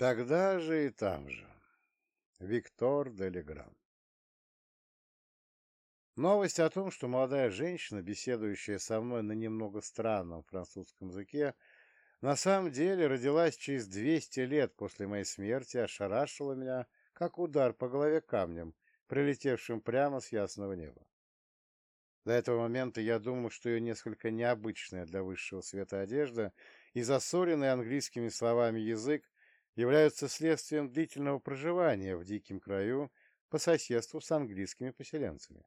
Тогда же и там же. Виктор Делегран. Новость о том, что молодая женщина, беседующая со мной на немного странном французском языке, на самом деле родилась через 200 лет после моей смерти, ошарашила меня, как удар по голове камнем, прилетевшим прямо с ясного неба. До этого момента я думал, что ее несколько необычная для высшего света одежда и засоренный английскими словами язык являются следствием длительного проживания в диком краю по соседству с английскими поселенцами.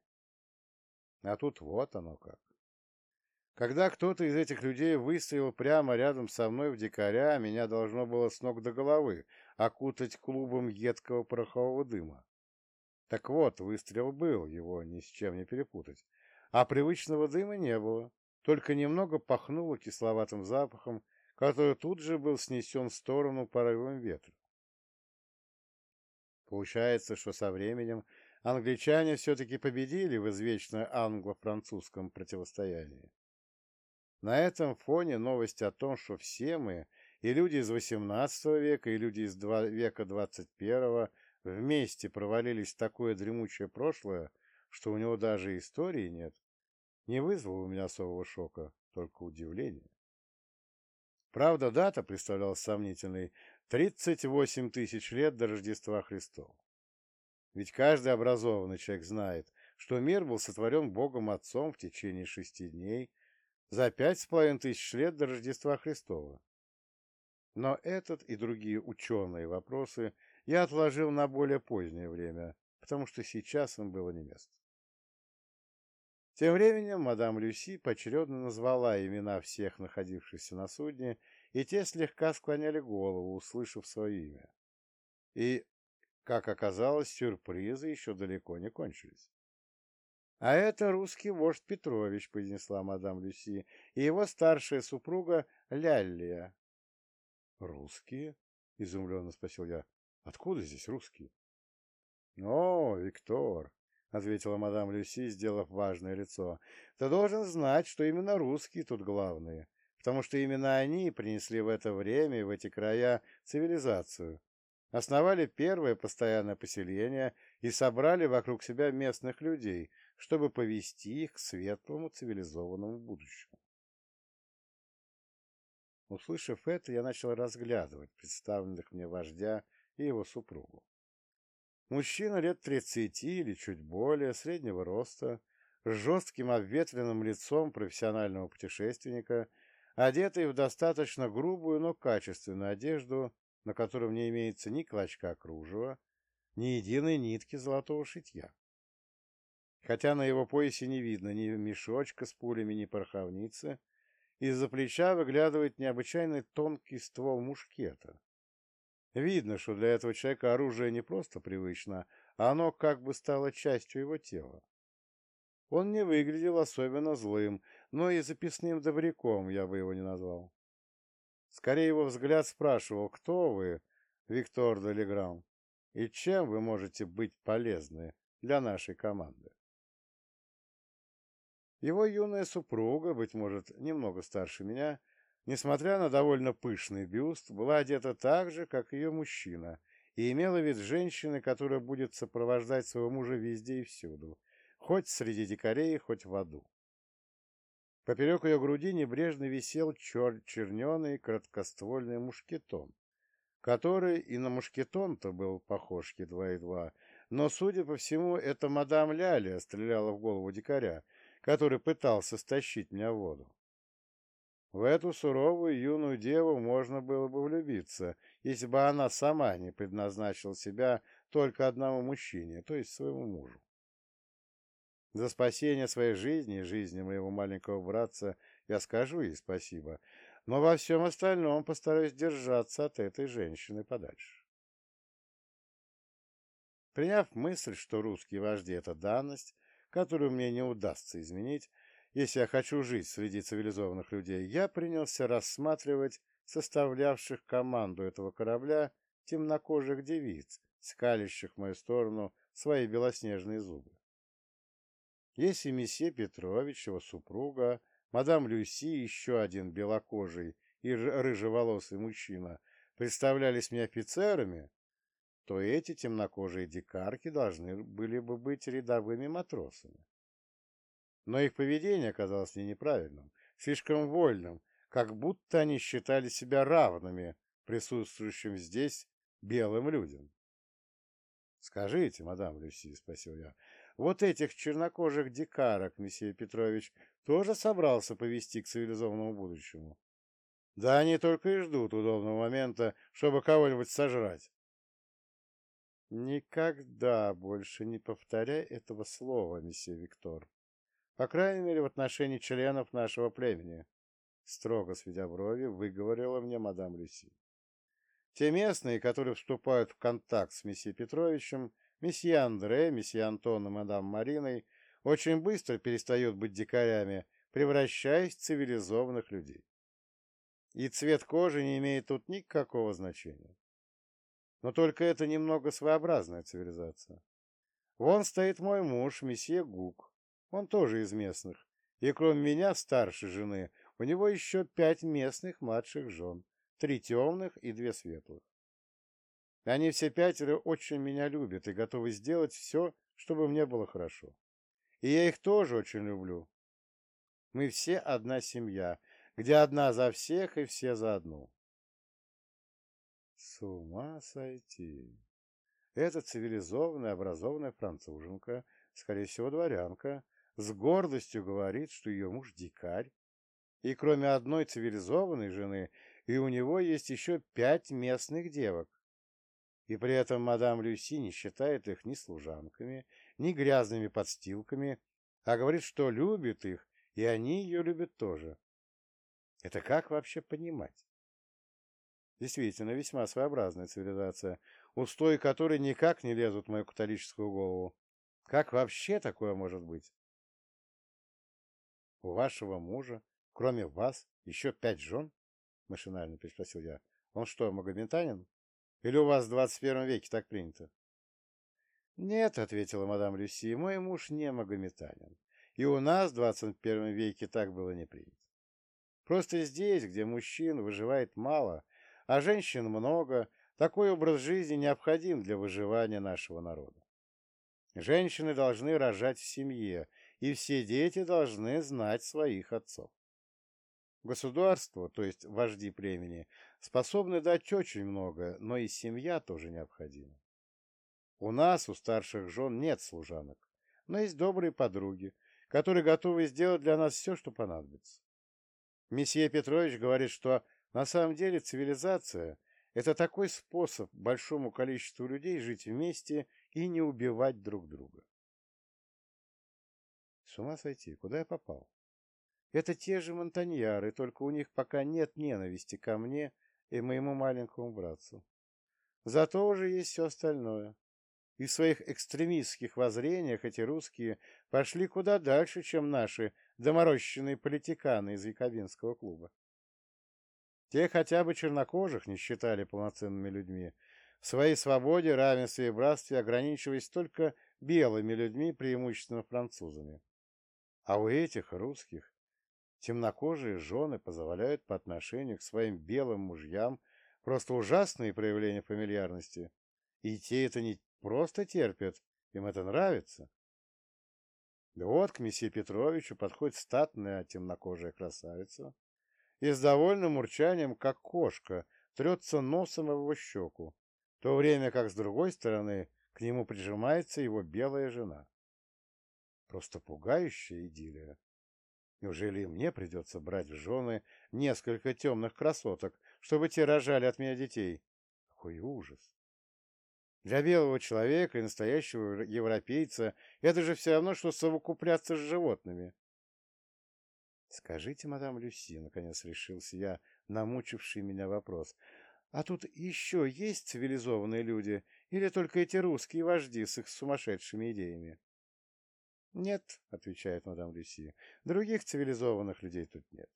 А тут вот оно как. Когда кто-то из этих людей выстрелил прямо рядом со мной в дикаря, меня должно было с ног до головы окутать клубом едкого порохового дыма. Так вот, выстрел был, его ни с чем не перепутать. А привычного дыма не было, только немного пахнуло кисловатым запахом, который тут же был снесен в сторону порывом ветра. Получается, что со временем англичане все-таки победили в извечном англо-французском противостоянии. На этом фоне новость о том, что все мы, и люди из XVIII века, и люди из века XXI, вместе провалились в такое дремучее прошлое, что у него даже истории нет, не вызвало у меня особого шока, только удивление. Правда, дата представлялась сомнительной — 38 тысяч лет до Рождества Христова. Ведь каждый образованный человек знает, что мир был сотворен Богом Отцом в течение шести дней за пять с половиной тысяч лет до Рождества Христова. Но этот и другие ученые вопросы я отложил на более позднее время, потому что сейчас им было не место. Тем временем мадам Люси поочередно назвала имена всех находившихся на судне, и те слегка склоняли голову, услышав свое имя. И, как оказалось, сюрпризы еще далеко не кончились. «А это русский вождь Петрович», — произнесла мадам Люси, — «и его старшая супруга Ляллия». «Русские?» — изумленно спросил я. «Откуда здесь русские?» «О, Виктор!» — ответила мадам Люси, сделав важное лицо. — Ты должен знать, что именно русские тут главные, потому что именно они принесли в это время и в эти края цивилизацию, основали первое постоянное поселение и собрали вокруг себя местных людей, чтобы повести их к светлому цивилизованному будущему. Услышав это, я начал разглядывать представленных мне вождя и его супругу. Мужчина лет тридцати или чуть более, среднего роста, с жестким обветренным лицом профессионального путешественника, одетый в достаточно грубую, но качественную одежду, на котором не имеется ни клочка кружева, ни единой нитки золотого шитья. Хотя на его поясе не видно ни мешочка с пулями, ни пороховницы, из-за плеча выглядывает необычайно тонкий ствол мушкета, Видно, что для этого человека оружие не просто привычно, а оно как бы стало частью его тела. Он не выглядел особенно злым, но и записным добряком я бы его не назвал. Скорее его взгляд спрашивал, кто вы, Виктор Делеграм, и чем вы можете быть полезны для нашей команды. Его юная супруга, быть может, немного старше меня, — несмотря на довольно пышный бюст, была одета так же, как ее мужчина, и имела вид женщины, которая будет сопровождать своего мужа везде и всюду, хоть среди дикарей, хоть в аду. Поперек ее груди небрежно висел чер черненый краткоствольный мушкетон, который и на мушкетон-то был похож едва-едва, но, судя по всему, это мадам Ляля стреляла в голову дикаря, который пытался стащить меня в воду. В эту суровую юную деву можно было бы влюбиться, если бы она сама не предназначила себя только одному мужчине, то есть своему мужу. За спасение своей жизни и жизни моего маленького братца я скажу ей спасибо, но во всем остальном постараюсь держаться от этой женщины подальше. Приняв мысль, что русские вожди — это данность, которую мне не удастся изменить, если я хочу жить среди цивилизованных людей, я принялся рассматривать составлявших команду этого корабля темнокожих девиц, скалящих в мою сторону свои белоснежные зубы. Если месье Петрович, его супруга, мадам Люси, еще один белокожий и рыжеволосый мужчина, представлялись мне офицерами, то эти темнокожие дикарки должны были бы быть рядовыми матросами. Но их поведение оказалось мне неправильным, слишком вольным, как будто они считали себя равными присутствующим здесь белым людям. «Скажите, мадам Люси, — спросил я, — вот этих чернокожих дикарок, месье Петрович, тоже собрался повести к цивилизованному будущему? Да они только и ждут удобного момента, чтобы кого-нибудь сожрать». «Никогда больше не повторяй этого слова, месье Виктор. По крайней мере, в отношении членов нашего племени», — строго сведя брови, выговорила мне мадам Люси. Те местные, которые вступают в контакт с месье Петровичем, месье Андре, месье Антон и мадам Мариной, очень быстро перестают быть дикарями, превращаясь в цивилизованных людей. И цвет кожи не имеет тут никакого значения. Но только это немного своеобразная цивилизация. Вон стоит мой муж, месье Гук. Он тоже из местных. И кроме меня, старшей жены, у него еще пять местных младших жен три темных и две светлых. Они все пятеро очень меня любят и готовы сделать все, чтобы мне было хорошо. И я их тоже очень люблю. Мы все одна семья, где одна за всех и все за одну. С ума сойти. Эта цивилизованная, образованная француженка, скорее всего, дворянка, с гордостью говорит, что ее муж дикарь, и кроме одной цивилизованной жены и у него есть еще пять местных девок. И при этом мадам Люси не считает их ни служанками, ни грязными подстилками, а говорит, что любит их, и они ее любят тоже. Это как вообще понимать? Действительно, весьма своеобразная цивилизация, устои которой никак не лезут в мою католическую голову. Как вообще такое может быть? У вашего мужа, кроме вас, еще пять жен? — машинально переспросил я. «Он что, магометанин? Или у вас в двадцать первом веке так принято?» «Нет», — ответила мадам Люси, — «мой муж не магометанин. И у нас в двадцать первом веке так было не принято. Просто здесь, где мужчин выживает мало, а женщин много, такой образ жизни необходим для выживания нашего народа. Женщины должны рожать в семье, и все дети должны знать своих отцов. Государство, то есть вожди племени, способны дать очень много, но и семья тоже необходима. У нас, у старших жен, нет служанок, но есть добрые подруги, которые готовы сделать для нас все, что понадобится. Месье Петрович говорит, что на самом деле цивилизация – это такой способ большому количеству людей жить вместе и не убивать друг друга. С ума сойти, куда я попал? Это те же монтаньяры, только у них пока нет ненависти ко мне и моему маленькому братцу. Зато уже есть все остальное. И в своих экстремистских воззрениях эти русские пошли куда дальше, чем наши доморощенные политиканы из Якобинского клуба. Те хотя бы чернокожих не считали полноценными людьми, в своей свободе, равенстве и братстве ограничиваясь только белыми людьми, преимущественно французами. А у этих русских темнокожие жены позволяют по отношению к своим белым мужьям просто ужасные проявления фамильярности. И те это не просто терпят, им это нравится. Да вот к месье Петровичу подходит статная темнокожая красавица и с довольным урчанием, как кошка, трется носом его щеку, в то время как с другой стороны к нему прижимается его белая жена. Просто пугающая идиллия. Неужели мне придется брать в жены несколько темных красоток, чтобы те рожали от меня детей? Какой ужас! Для белого человека и настоящего европейца это же все равно, что совокупляться с животными. Скажите, мадам Люси, наконец решился я, намучивший меня вопрос, а тут еще есть цивилизованные люди или только эти русские вожди с их сумасшедшими идеями? «Нет», — отвечает мадам Люси, — «других цивилизованных людей тут нет.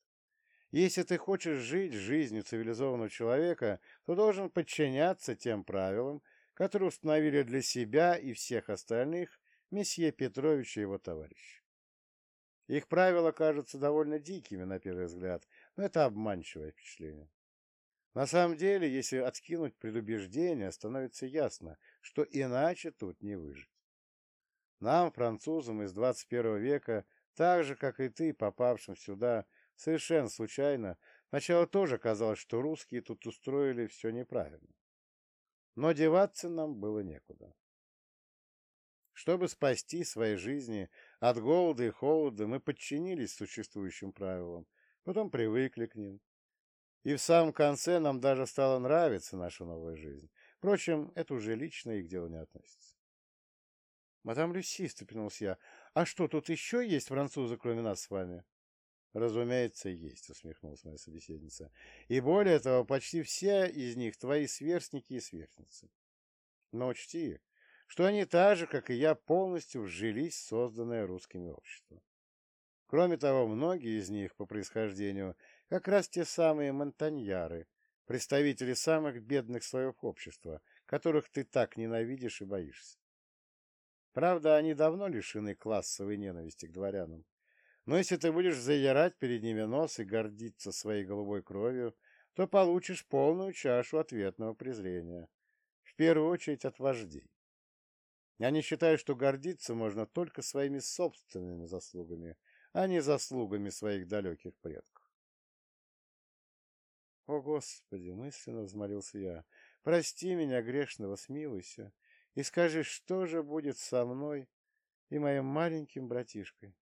Если ты хочешь жить жизнью цивилизованного человека, то должен подчиняться тем правилам, которые установили для себя и всех остальных месье Петрович и его товарищ. Их правила кажутся довольно дикими на первый взгляд, но это обманчивое впечатление. На самом деле, если откинуть предубеждение, становится ясно, что иначе тут не выжить. Нам, французам из 21 века, так же, как и ты, попавшим сюда, совершенно случайно, сначала тоже казалось, что русские тут устроили все неправильно. Но деваться нам было некуда. Чтобы спасти свои жизни от голода и холода, мы подчинились существующим правилам, потом привыкли к ним. И в самом конце нам даже стала нравиться наша новая жизнь. Впрочем, это уже лично и к не относится. «Мадам Люси», — ступинулся я, — «а что, тут еще есть французы, кроме нас с вами?» «Разумеется, есть», — усмехнулась моя собеседница. «И более того, почти все из них твои сверстники и сверстницы. Но учти, что они так же, как и я, полностью вжились в созданное русскими общество. Кроме того, многие из них по происхождению как раз те самые монтаньяры, представители самых бедных слоев общества, которых ты так ненавидишь и боишься. Правда, они давно лишены классовой ненависти к дворянам. Но если ты будешь заярать перед ними нос и гордиться своей голубой кровью, то получишь полную чашу ответного презрения. В первую очередь от вождей. Они считают, что гордиться можно только своими собственными заслугами, а не заслугами своих далеких предков. «О, Господи!» — мысленно взмолился я. «Прости меня, грешного, смилуйся, и скажи, что же будет со мной и моим маленьким братишкой?»